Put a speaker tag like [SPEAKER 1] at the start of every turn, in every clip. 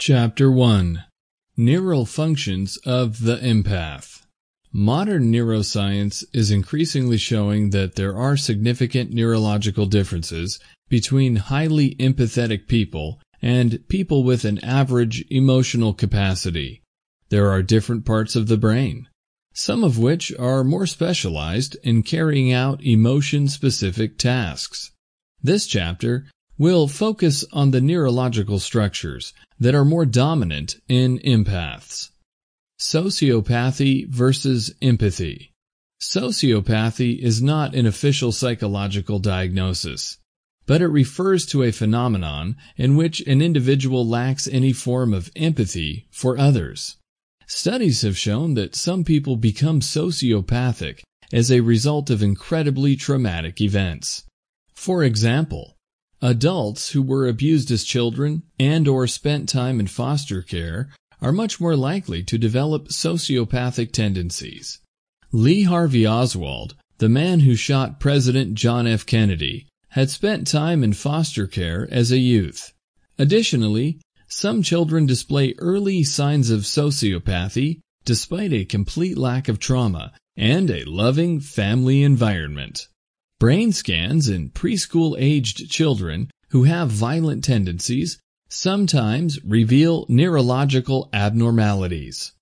[SPEAKER 1] Chapter 1 Neural Functions of the Empath Modern neuroscience is increasingly showing that there are significant neurological differences between highly empathetic people and people with an average emotional capacity. There are different parts of the brain, some of which are more specialized in carrying out emotion-specific tasks. This chapter will focus on the neurological structures that are more dominant in empaths. Sociopathy versus empathy. Sociopathy is not an official psychological diagnosis, but it refers to a phenomenon in which an individual lacks any form of empathy for others. Studies have shown that some people become sociopathic as a result of incredibly traumatic events. For example, adults who were abused as children and or spent time in foster care are much more likely to develop sociopathic tendencies. Lee Harvey Oswald, the man who shot President John F. Kennedy, had spent time in foster care as a youth. Additionally, some children display early signs of sociopathy despite a complete lack of trauma and a loving family environment. Brain scans in preschool-aged children who have violent tendencies sometimes reveal neurological abnormalities.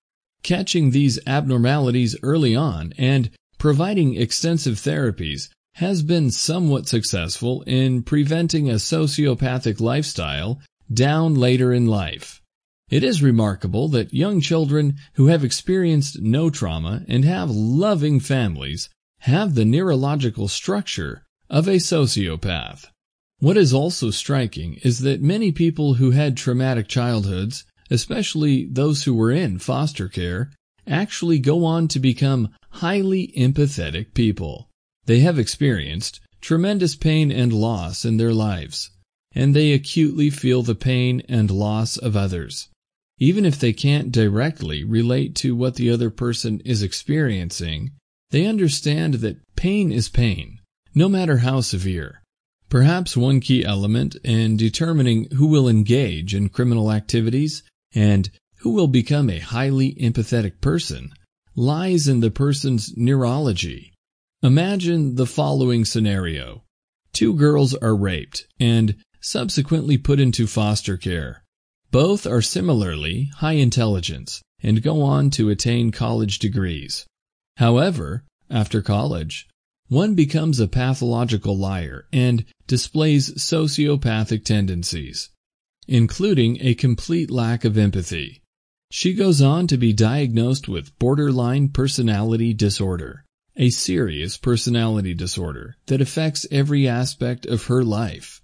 [SPEAKER 1] Catching these abnormalities early on and providing extensive therapies has been somewhat successful in preventing a sociopathic lifestyle down later in life. It is remarkable that young children who have experienced no trauma and have loving families have the neurological structure of a sociopath. What is also striking is that many people who had traumatic childhoods, especially those who were in foster care, actually go on to become highly empathetic people. They have experienced tremendous pain and loss in their lives, and they acutely feel the pain and loss of others. Even if they can't directly relate to what the other person is experiencing, they understand that pain is pain, no matter how severe. Perhaps one key element in determining who will engage in criminal activities and who will become a highly empathetic person lies in the person's neurology. Imagine the following scenario. Two girls are raped and subsequently put into foster care. Both are similarly high intelligence and go on to attain college degrees. However, after college, one becomes a pathological liar and displays sociopathic tendencies, including a complete lack of empathy. She goes on to be diagnosed with borderline personality disorder, a serious personality disorder that affects every aspect of her life.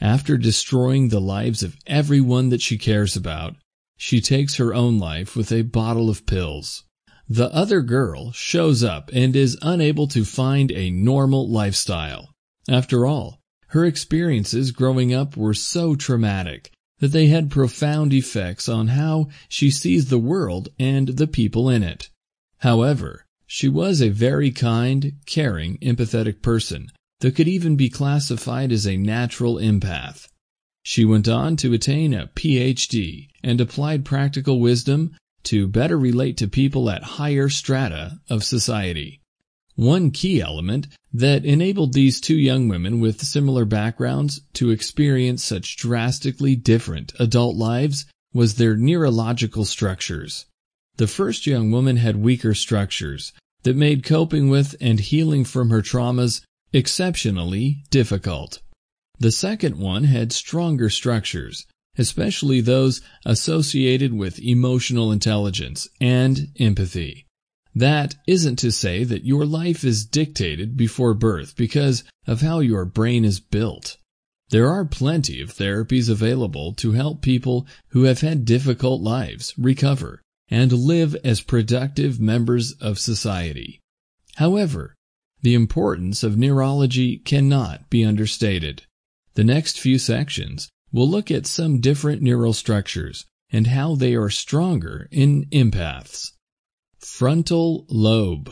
[SPEAKER 1] After destroying the lives of everyone that she cares about, she takes her own life with a bottle of pills. The other girl shows up and is unable to find a normal lifestyle. After all, her experiences growing up were so traumatic that they had profound effects on how she sees the world and the people in it. However, she was a very kind, caring, empathetic person that could even be classified as a natural empath. She went on to attain a PhD and applied practical wisdom to better relate to people at higher strata of society. One key element that enabled these two young women with similar backgrounds to experience such drastically different adult lives was their neurological structures. The first young woman had weaker structures that made coping with and healing from her traumas exceptionally difficult. The second one had stronger structures especially those associated with emotional intelligence and empathy. That isn't to say that your life is dictated before birth because of how your brain is built. There are plenty of therapies available to help people who have had difficult lives recover and live as productive members of society. However, the importance of neurology cannot be understated. The next few sections we'll look at some different neural structures and how they are stronger in empaths. Frontal lobe.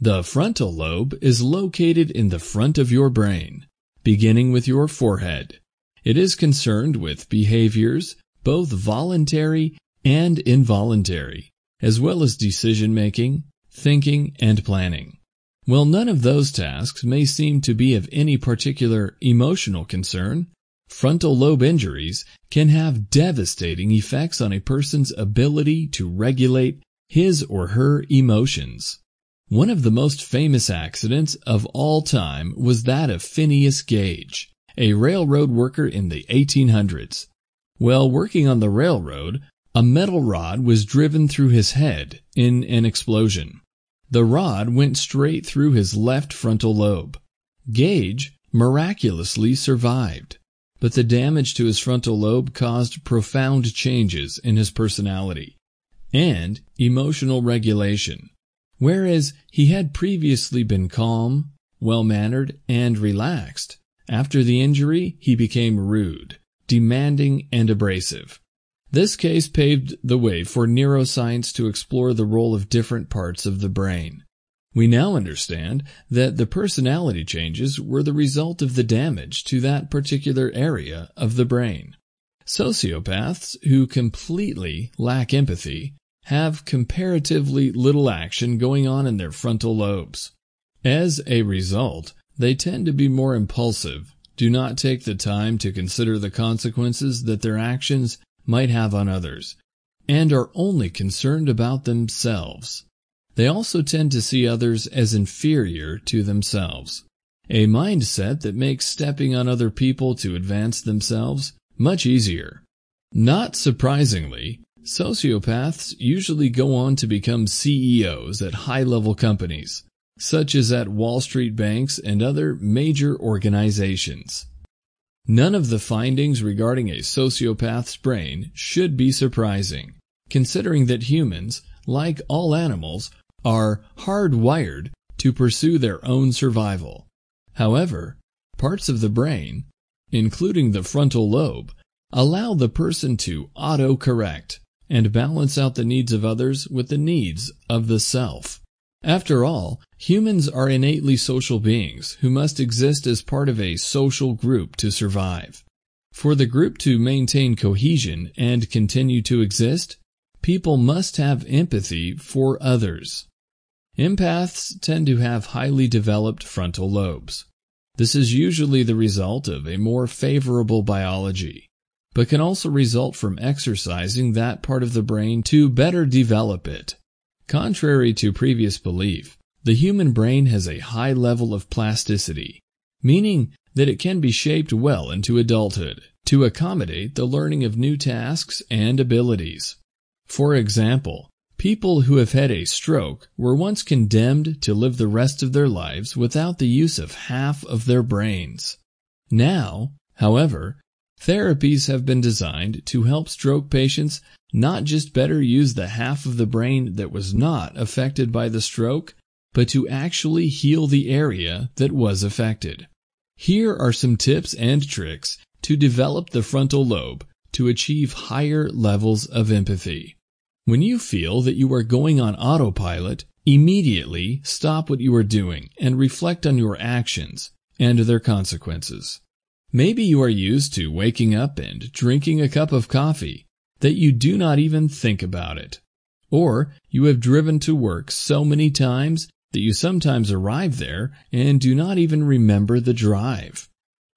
[SPEAKER 1] The frontal lobe is located in the front of your brain, beginning with your forehead. It is concerned with behaviors, both voluntary and involuntary, as well as decision making, thinking, and planning. While none of those tasks may seem to be of any particular emotional concern, frontal lobe injuries can have devastating effects on a person's ability to regulate his or her emotions. One of the most famous accidents of all time was that of Phineas Gage, a railroad worker in the 1800s. While working on the railroad, a metal rod was driven through his head in an explosion. The rod went straight through his left frontal lobe. Gage miraculously survived, but the damage to his frontal lobe caused profound changes in his personality and emotional regulation. Whereas he had previously been calm, well-mannered, and relaxed, after the injury he became rude, demanding, and abrasive. This case paved the way for neuroscience to explore the role of different parts of the brain. We now understand that the personality changes were the result of the damage to that particular area of the brain. Sociopaths who completely lack empathy have comparatively little action going on in their frontal lobes. As a result, they tend to be more impulsive, do not take the time to consider the consequences that their actions might have on others, and are only concerned about themselves. They also tend to see others as inferior to themselves, a mindset that makes stepping on other people to advance themselves much easier. Not surprisingly, sociopaths usually go on to become CEOs at high-level companies, such as at Wall Street banks and other major organizations. None of the findings regarding a sociopath's brain should be surprising, considering that humans, like all animals, are hardwired to pursue their own survival. However, parts of the brain, including the frontal lobe, allow the person to auto-correct and balance out the needs of others with the needs of the self. After all, humans are innately social beings who must exist as part of a social group to survive. For the group to maintain cohesion and continue to exist, people must have empathy for others. Empaths tend to have highly developed frontal lobes. This is usually the result of a more favorable biology, but can also result from exercising that part of the brain to better develop it. Contrary to previous belief, the human brain has a high level of plasticity, meaning that it can be shaped well into adulthood to accommodate the learning of new tasks and abilities. For example, people who have had a stroke were once condemned to live the rest of their lives without the use of half of their brains. Now, however, therapies have been designed to help stroke patients not just better use the half of the brain that was not affected by the stroke, but to actually heal the area that was affected. Here are some tips and tricks to develop the frontal lobe to achieve higher levels of empathy. When you feel that you are going on autopilot, immediately stop what you are doing and reflect on your actions and their consequences. Maybe you are used to waking up and drinking a cup of coffee that you do not even think about it. Or you have driven to work so many times that you sometimes arrive there and do not even remember the drive.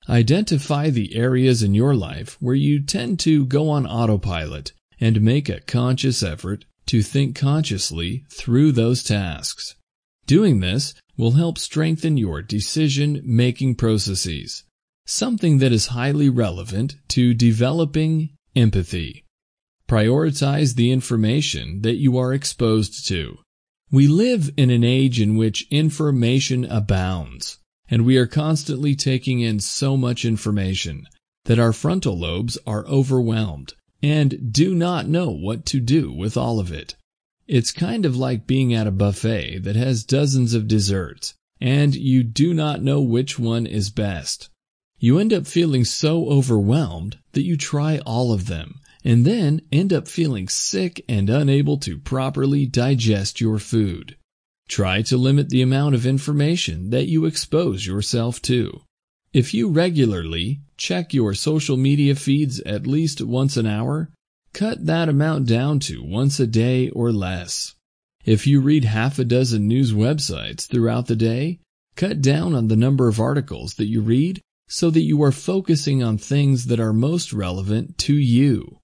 [SPEAKER 1] Identify the areas in your life where you tend to go on autopilot and make a conscious effort to think consciously through those tasks. Doing this will help strengthen your decision-making processes, something that is highly relevant to developing empathy. Prioritize the information that you are exposed to. We live in an age in which information abounds, and we are constantly taking in so much information that our frontal lobes are overwhelmed and do not know what to do with all of it. It's kind of like being at a buffet that has dozens of desserts, and you do not know which one is best. You end up feeling so overwhelmed that you try all of them and then end up feeling sick and unable to properly digest your food. Try to limit the amount of information that you expose yourself to. If you regularly check your social media feeds at least once an hour, cut that amount down to once a day or less. If you read half a dozen news websites throughout the day, cut down on the number of articles that you read so that you are focusing on things that are most relevant to you.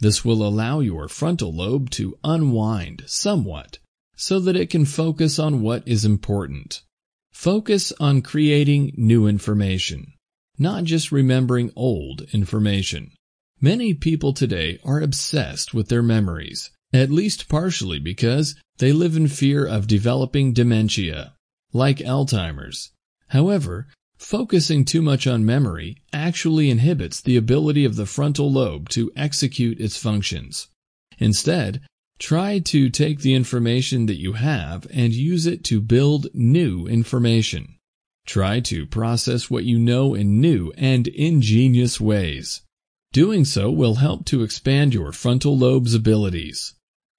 [SPEAKER 1] This will allow your frontal lobe to unwind somewhat so that it can focus on what is important. Focus on creating new information, not just remembering old information. Many people today are obsessed with their memories, at least partially because they live in fear of developing dementia, like Alzheimer's. However, focusing too much on memory actually inhibits the ability of the frontal lobe to execute its functions. Instead, Try to take the information that you have and use it to build new information. Try to process what you know in new and ingenious ways. Doing so will help to expand your frontal lobe's abilities.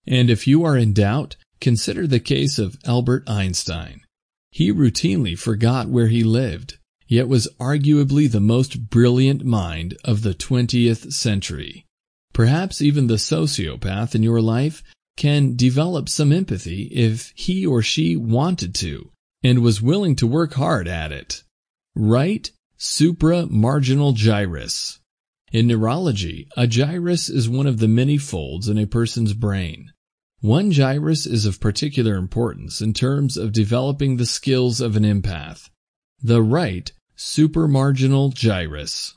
[SPEAKER 1] And if you are in doubt, consider the case of Albert Einstein. He routinely forgot where he lived, yet was arguably the most brilliant mind of the 20th century. Perhaps even the sociopath in your life can develop some empathy if he or she wanted to and was willing to work hard at it. Right supramarginal gyrus. In neurology, a gyrus is one of the many folds in a person's brain. One gyrus is of particular importance in terms of developing the skills of an empath. The right supramarginal gyrus.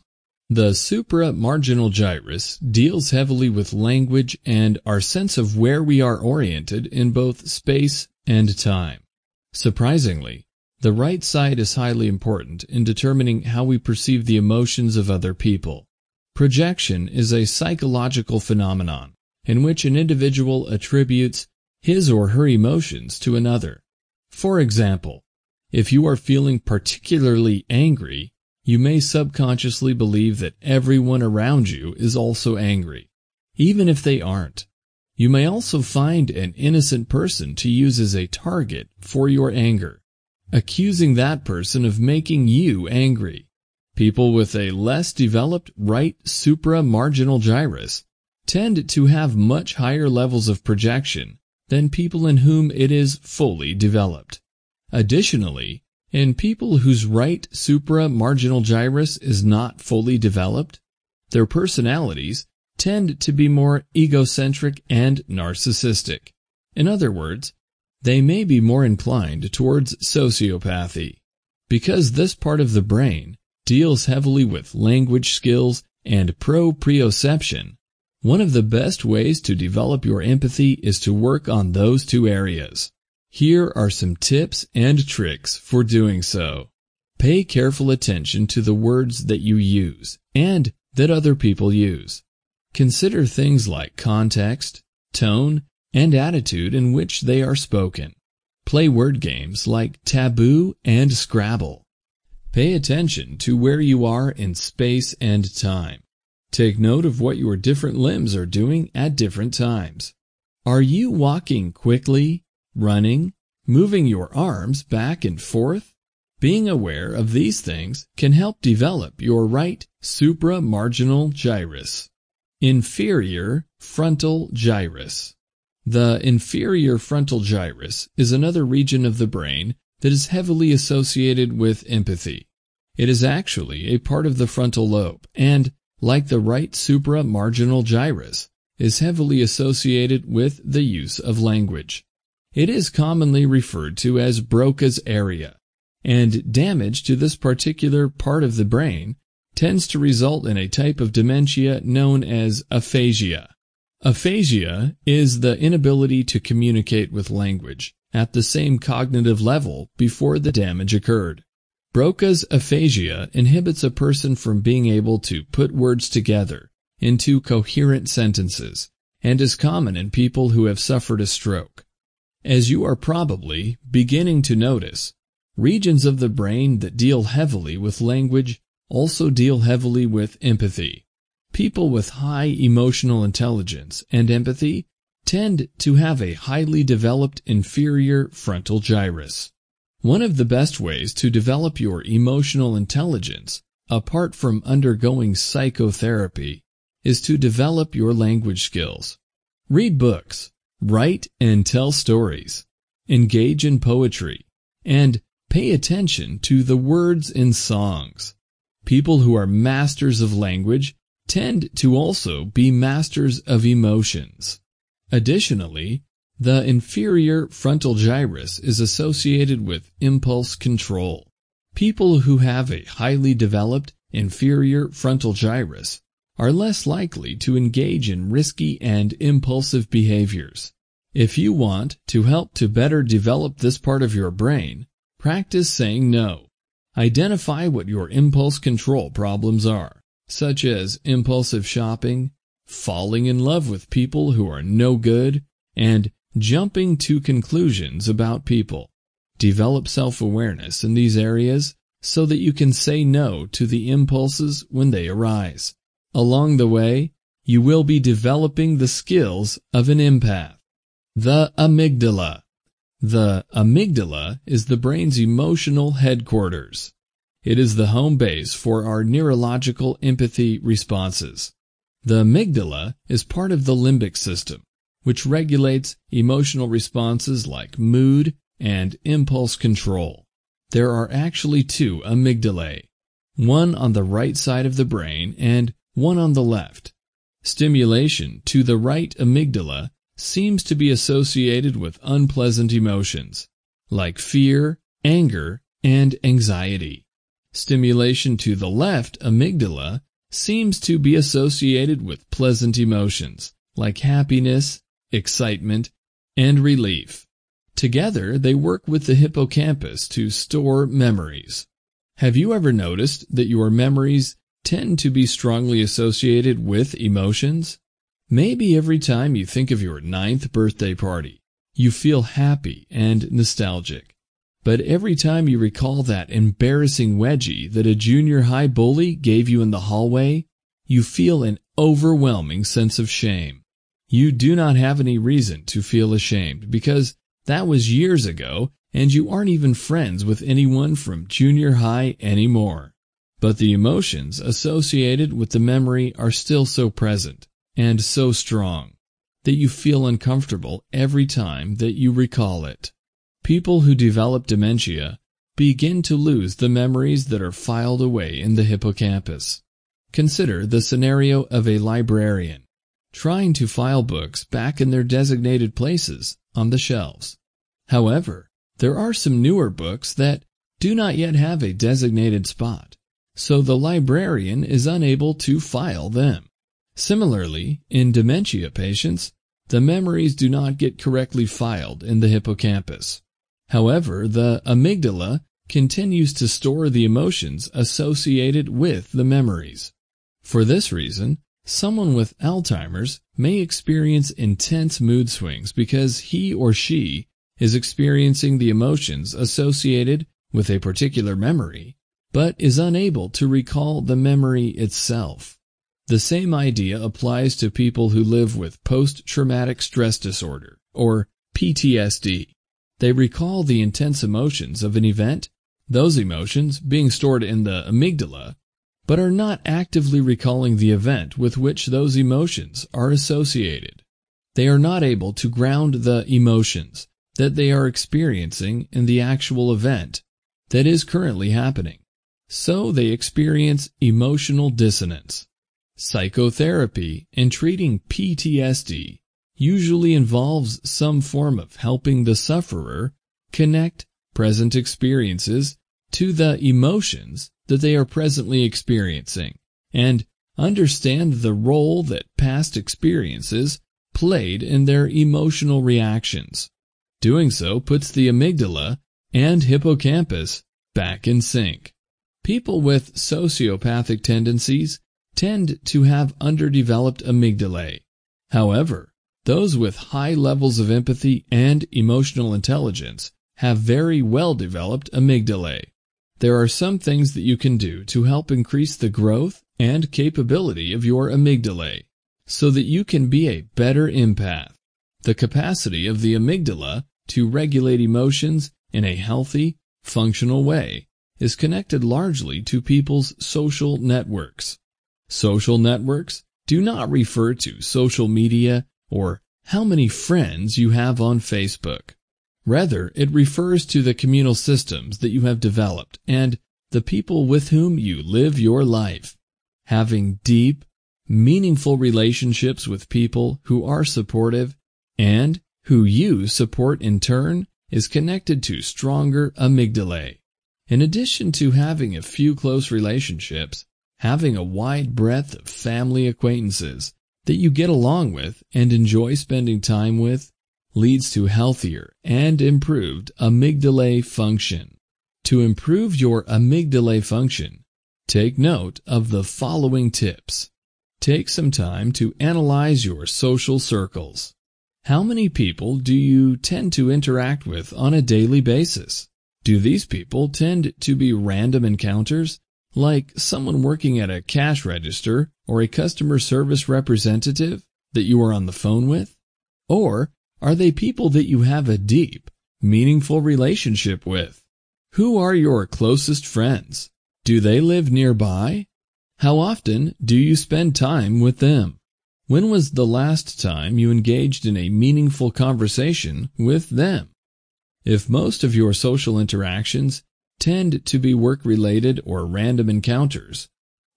[SPEAKER 1] The supramarginal gyrus deals heavily with language and our sense of where we are oriented in both space and time. Surprisingly, the right side is highly important in determining how we perceive the emotions of other people. Projection is a psychological phenomenon in which an individual attributes his or her emotions to another. For example, if you are feeling particularly angry, you may subconsciously believe that everyone around you is also angry, even if they aren't. You may also find an innocent person to use as a target for your anger, accusing that person of making you angry. People with a less developed right supramarginal gyrus tend to have much higher levels of projection than people in whom it is fully developed. Additionally, in people whose right supramarginal gyrus is not fully developed, their personalities tend to be more egocentric and narcissistic. In other words, they may be more inclined towards sociopathy. Because this part of the brain deals heavily with language skills and proprioception, one of the best ways to develop your empathy is to work on those two areas. Here are some tips and tricks for doing so. Pay careful attention to the words that you use and that other people use. Consider things like context, tone, and attitude in which they are spoken. Play word games like Taboo and Scrabble. Pay attention to where you are in space and time. Take note of what your different limbs are doing at different times. Are you walking quickly, running, moving your arms back and forth. Being aware of these things can help develop your right supramarginal gyrus. Inferior frontal gyrus. The inferior frontal gyrus is another region of the brain that is heavily associated with empathy. It is actually a part of the frontal lobe and, like the right supramarginal gyrus, is heavily associated with the use of language. It is commonly referred to as Broca's area, and damage to this particular part of the brain tends to result in a type of dementia known as aphasia. Aphasia is the inability to communicate with language at the same cognitive level before the damage occurred. Broca's aphasia inhibits a person from being able to put words together into coherent sentences and is common in people who have suffered a stroke. As you are probably beginning to notice, regions of the brain that deal heavily with language also deal heavily with empathy. People with high emotional intelligence and empathy tend to have a highly developed inferior frontal gyrus. One of the best ways to develop your emotional intelligence, apart from undergoing psychotherapy, is to develop your language skills. Read books, write and tell stories, engage in poetry, and pay attention to the words in songs. People who are masters of language tend to also be masters of emotions. Additionally, the inferior frontal gyrus is associated with impulse control. People who have a highly developed inferior frontal gyrus are less likely to engage in risky and impulsive behaviors. If you want to help to better develop this part of your brain, practice saying no. Identify what your impulse control problems are, such as impulsive shopping, falling in love with people who are no good, and jumping to conclusions about people. Develop self-awareness in these areas so that you can say no to the impulses when they arise. Along the way, you will be developing the skills of an empath. The amygdala. The amygdala is the brain's emotional headquarters. It is the home base for our neurological empathy responses. The amygdala is part of the limbic system, which regulates emotional responses like mood and impulse control. There are actually two amygdalae, one on the right side of the brain and one on the left. Stimulation to the right amygdala seems to be associated with unpleasant emotions, like fear, anger, and anxiety. Stimulation to the left amygdala seems to be associated with pleasant emotions, like happiness, excitement, and relief. Together, they work with the hippocampus to store memories. Have you ever noticed that your memories tend to be strongly associated with emotions. Maybe every time you think of your ninth birthday party, you feel happy and nostalgic. But every time you recall that embarrassing wedgie that a junior high bully gave you in the hallway, you feel an overwhelming sense of shame. You do not have any reason to feel ashamed because that was years ago and you aren't even friends with anyone from junior high anymore. But the emotions associated with the memory are still so present and so strong that you feel uncomfortable every time that you recall it. People who develop dementia begin to lose the memories that are filed away in the hippocampus. Consider the scenario of a librarian trying to file books back in their designated places on the shelves. However, there are some newer books that do not yet have a designated spot so the librarian is unable to file them. Similarly, in dementia patients, the memories do not get correctly filed in the hippocampus. However, the amygdala continues to store the emotions associated with the memories. For this reason, someone with Alzheimer's may experience intense mood swings because he or she is experiencing the emotions associated with a particular memory but is unable to recall the memory itself. The same idea applies to people who live with post-traumatic stress disorder, or PTSD. They recall the intense emotions of an event, those emotions being stored in the amygdala, but are not actively recalling the event with which those emotions are associated. They are not able to ground the emotions that they are experiencing in the actual event that is currently happening. So they experience emotional dissonance. Psychotherapy in treating PTSD usually involves some form of helping the sufferer connect present experiences to the emotions that they are presently experiencing and understand the role that past experiences played in their emotional reactions. Doing so puts the amygdala and hippocampus back in sync. People with sociopathic tendencies tend to have underdeveloped amygdalae. However, those with high levels of empathy and emotional intelligence have very well-developed amygdalae. There are some things that you can do to help increase the growth and capability of your amygdalae so that you can be a better empath. The capacity of the amygdala to regulate emotions in a healthy, functional way is connected largely to people's social networks. Social networks do not refer to social media or how many friends you have on Facebook. Rather, it refers to the communal systems that you have developed and the people with whom you live your life. Having deep, meaningful relationships with people who are supportive and who you support in turn is connected to stronger amygdalae. In addition to having a few close relationships, having a wide breadth of family acquaintances that you get along with and enjoy spending time with leads to healthier and improved amygdalae function. To improve your amygdalae function, take note of the following tips. Take some time to analyze your social circles. How many people do you tend to interact with on a daily basis? Do these people tend to be random encounters, like someone working at a cash register or a customer service representative that you are on the phone with? Or are they people that you have a deep, meaningful relationship with? Who are your closest friends? Do they live nearby? How often do you spend time with them? When was the last time you engaged in a meaningful conversation with them? If most of your social interactions tend to be work-related or random encounters,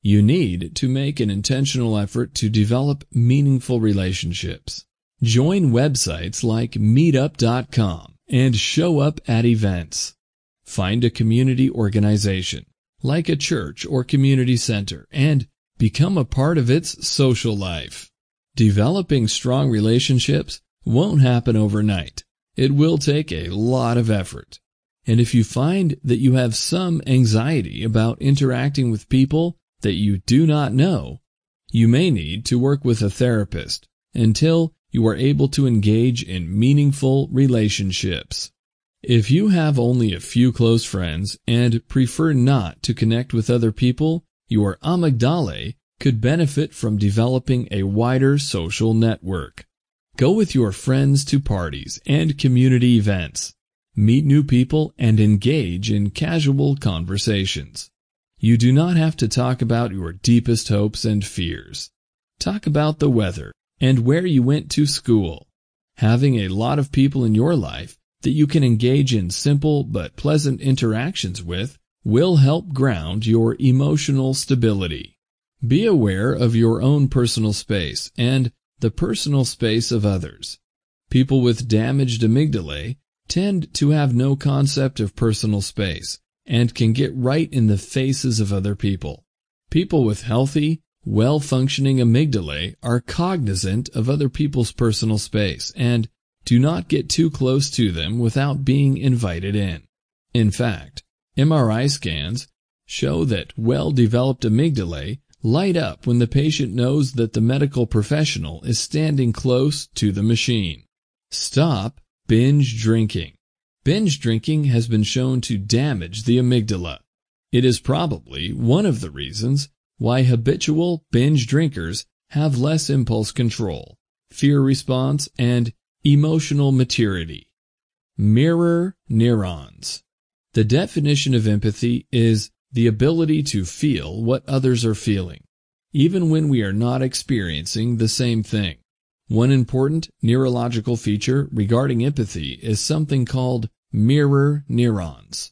[SPEAKER 1] you need to make an intentional effort to develop meaningful relationships. Join websites like meetup.com and show up at events. Find a community organization, like a church or community center, and become a part of its social life. Developing strong relationships won't happen overnight. It will take a lot of effort. And if you find that you have some anxiety about interacting with people that you do not know, you may need to work with a therapist until you are able to engage in meaningful relationships. If you have only a few close friends and prefer not to connect with other people, your amygdala could benefit from developing a wider social network. Go with your friends to parties and community events. Meet new people and engage in casual conversations. You do not have to talk about your deepest hopes and fears. Talk about the weather and where you went to school. Having a lot of people in your life that you can engage in simple but pleasant interactions with will help ground your emotional stability. Be aware of your own personal space and the personal space of others. People with damaged amygdalae tend to have no concept of personal space and can get right in the faces of other people. People with healthy, well-functioning amygdalae are cognizant of other people's personal space and do not get too close to them without being invited in. In fact, MRI scans show that well-developed amygdalae light up when the patient knows that the medical professional is standing close to the machine. Stop binge drinking. Binge drinking has been shown to damage the amygdala. It is probably one of the reasons why habitual binge drinkers have less impulse control, fear response, and emotional maturity. Mirror neurons. The definition of empathy is the ability to feel what others are feeling, even when we are not experiencing the same thing. One important neurological feature regarding empathy is something called mirror neurons.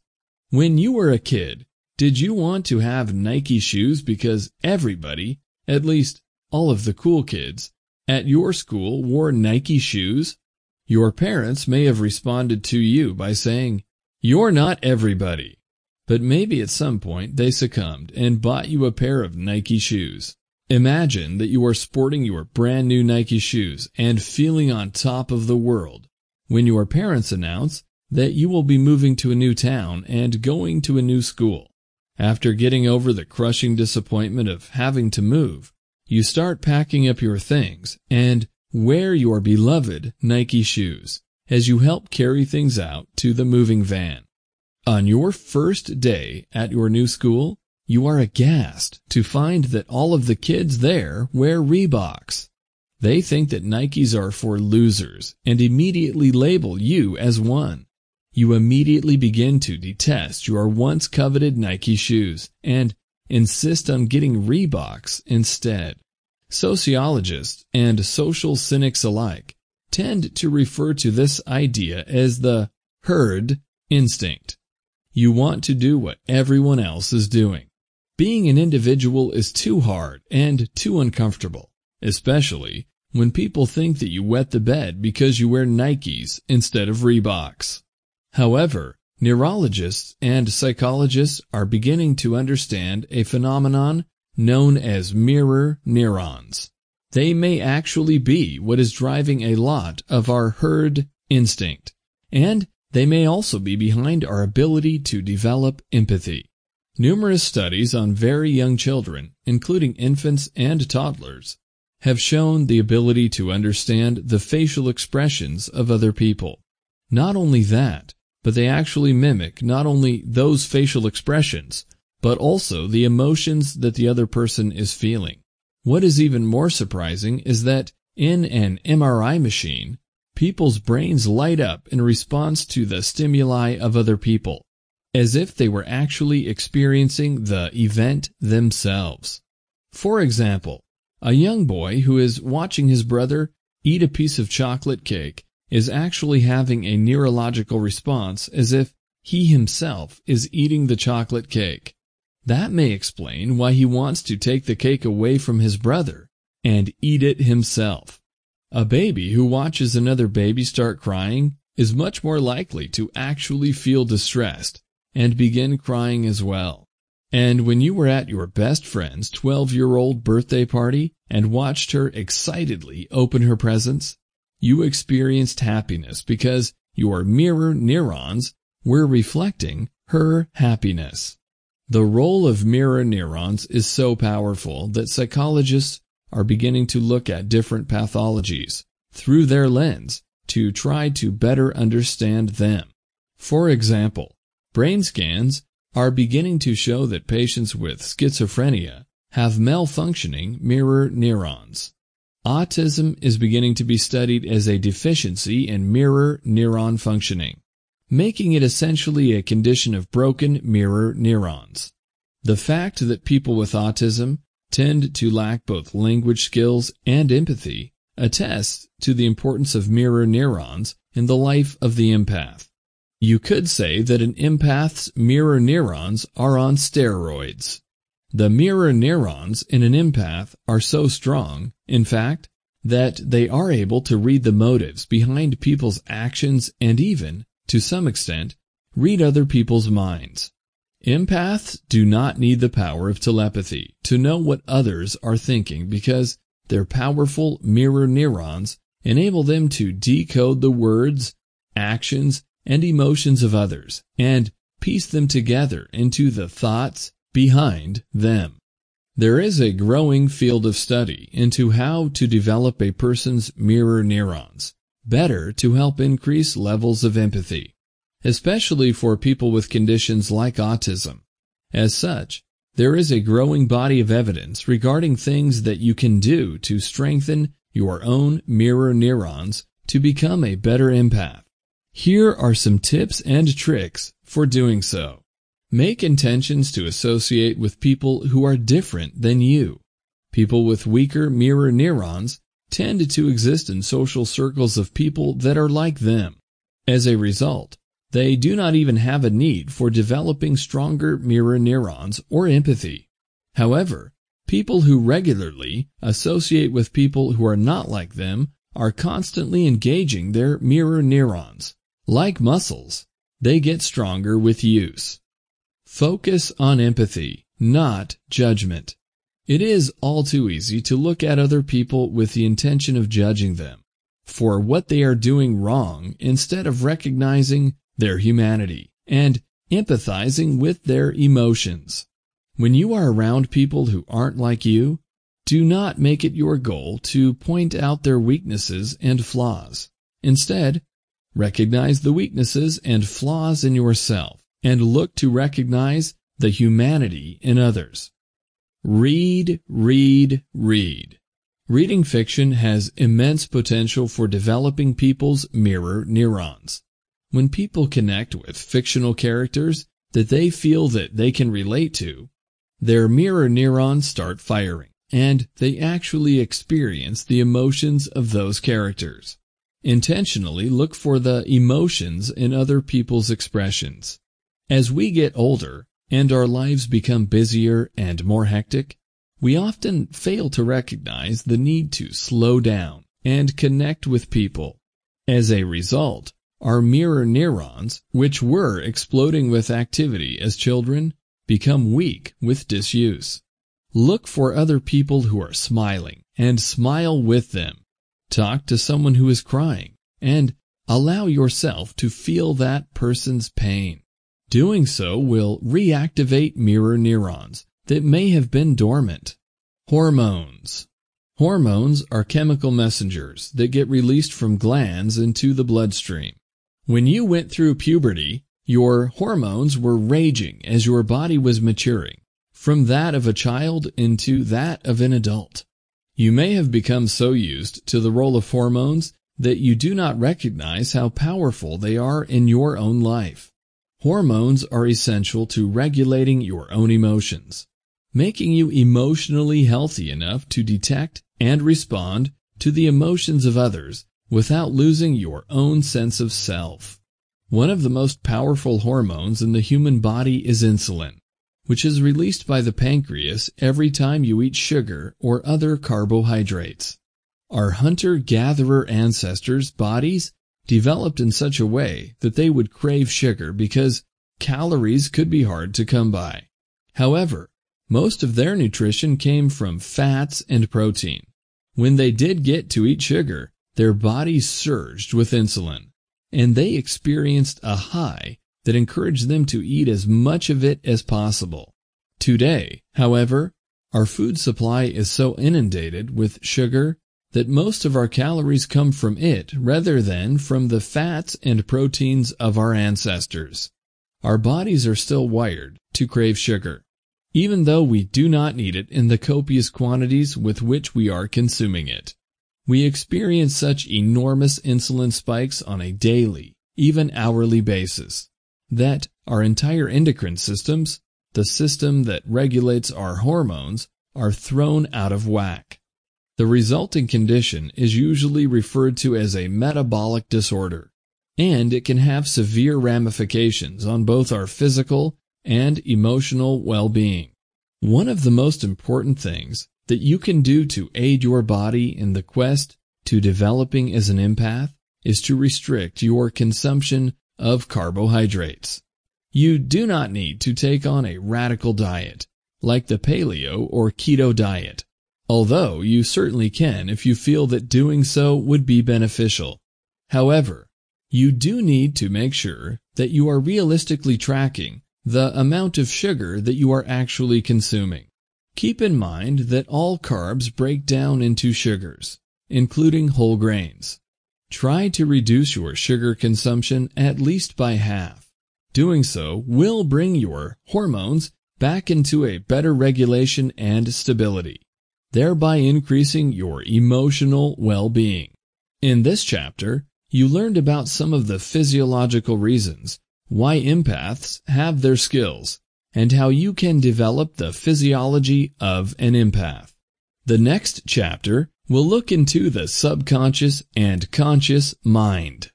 [SPEAKER 1] When you were a kid, did you want to have Nike shoes because everybody, at least all of the cool kids, at your school wore Nike shoes? Your parents may have responded to you by saying, You're not everybody. But maybe at some point they succumbed and bought you a pair of Nike shoes. Imagine that you are sporting your brand new Nike shoes and feeling on top of the world when your parents announce that you will be moving to a new town and going to a new school. After getting over the crushing disappointment of having to move, you start packing up your things and wear your beloved Nike shoes as you help carry things out to the moving van. On your first day at your new school, you are aghast to find that all of the kids there wear Reeboks. They think that Nikes are for losers and immediately label you as one. You immediately begin to detest your once coveted Nike shoes and insist on getting Reeboks instead. Sociologists and social cynics alike tend to refer to this idea as the herd instinct. You want to do what everyone else is doing. Being an individual is too hard and too uncomfortable, especially when people think that you wet the bed because you wear Nikes instead of Reeboks. However, neurologists and psychologists are beginning to understand a phenomenon known as mirror neurons. They may actually be what is driving a lot of our herd instinct, and they may also be behind our ability to develop empathy. Numerous studies on very young children, including infants and toddlers, have shown the ability to understand the facial expressions of other people. Not only that, but they actually mimic not only those facial expressions, but also the emotions that the other person is feeling. What is even more surprising is that in an MRI machine, people's brains light up in response to the stimuli of other people, as if they were actually experiencing the event themselves. For example, a young boy who is watching his brother eat a piece of chocolate cake is actually having a neurological response as if he himself is eating the chocolate cake. That may explain why he wants to take the cake away from his brother and eat it himself. A baby who watches another baby start crying is much more likely to actually feel distressed and begin crying as well. And when you were at your best friend's 12-year-old birthday party and watched her excitedly open her presents, you experienced happiness because your mirror neurons were reflecting her happiness. The role of mirror neurons is so powerful that psychologists are beginning to look at different pathologies through their lens to try to better understand them. For example, brain scans are beginning to show that patients with schizophrenia have malfunctioning mirror neurons. Autism is beginning to be studied as a deficiency in mirror neuron functioning making it essentially a condition of broken mirror neurons. The fact that people with autism tend to lack both language skills and empathy attests to the importance of mirror neurons in the life of the empath. You could say that an empath's mirror neurons are on steroids. The mirror neurons in an empath are so strong, in fact, that they are able to read the motives behind people's actions and even to some extent, read other people's minds. Empaths do not need the power of telepathy to know what others are thinking because their powerful mirror neurons enable them to decode the words, actions, and emotions of others and piece them together into the thoughts behind them. There is a growing field of study into how to develop a person's mirror neurons better to help increase levels of empathy, especially for people with conditions like autism. As such, there is a growing body of evidence regarding things that you can do to strengthen your own mirror neurons to become a better empath. Here are some tips and tricks for doing so. Make intentions to associate with people who are different than you. People with weaker mirror neurons tend to exist in social circles of people that are like them. As a result, they do not even have a need for developing stronger mirror neurons or empathy. However, people who regularly associate with people who are not like them are constantly engaging their mirror neurons. Like muscles, they get stronger with use. Focus on empathy, not judgment. It is all too easy to look at other people with the intention of judging them for what they are doing wrong instead of recognizing their humanity and empathizing with their emotions. When you are around people who aren't like you, do not make it your goal to point out their weaknesses and flaws. Instead, recognize the weaknesses and flaws in yourself and look to recognize the humanity in others. Read, read, read. Reading fiction has immense potential for developing people's mirror neurons. When people connect with fictional characters that they feel that they can relate to, their mirror neurons start firing, and they actually experience the emotions of those characters. Intentionally look for the emotions in other people's expressions. As we get older and our lives become busier and more hectic, we often fail to recognize the need to slow down and connect with people. As a result, our mirror neurons, which were exploding with activity as children, become weak with disuse. Look for other people who are smiling and smile with them. Talk to someone who is crying and allow yourself to feel that person's pain. Doing so will reactivate mirror neurons that may have been dormant. Hormones. Hormones are chemical messengers that get released from glands into the bloodstream. When you went through puberty, your hormones were raging as your body was maturing, from that of a child into that of an adult. You may have become so used to the role of hormones that you do not recognize how powerful they are in your own life. Hormones are essential to regulating your own emotions, making you emotionally healthy enough to detect and respond to the emotions of others without losing your own sense of self. One of the most powerful hormones in the human body is insulin, which is released by the pancreas every time you eat sugar or other carbohydrates. Our hunter-gatherer ancestors' bodies developed in such a way that they would crave sugar because calories could be hard to come by. However, most of their nutrition came from fats and protein. When they did get to eat sugar, their bodies surged with insulin, and they experienced a high that encouraged them to eat as much of it as possible. Today, however, our food supply is so inundated with sugar that most of our calories come from it rather than from the fats and proteins of our ancestors. Our bodies are still wired to crave sugar, even though we do not need it in the copious quantities with which we are consuming it. We experience such enormous insulin spikes on a daily, even hourly basis, that our entire endocrine systems, the system that regulates our hormones, are thrown out of whack. The resulting condition is usually referred to as a metabolic disorder, and it can have severe ramifications on both our physical and emotional well-being. One of the most important things that you can do to aid your body in the quest to developing as an empath is to restrict your consumption of carbohydrates. You do not need to take on a radical diet, like the paleo or keto diet, although you certainly can if you feel that doing so would be beneficial. However, you do need to make sure that you are realistically tracking the amount of sugar that you are actually consuming. Keep in mind that all carbs break down into sugars, including whole grains. Try to reduce your sugar consumption at least by half. Doing so will bring your hormones back into a better regulation and stability, thereby increasing your emotional well-being. In this chapter, you learned about some of the physiological reasons why empaths have their skills, and how you can develop the physiology of an empath. The next chapter will look into the subconscious and conscious mind.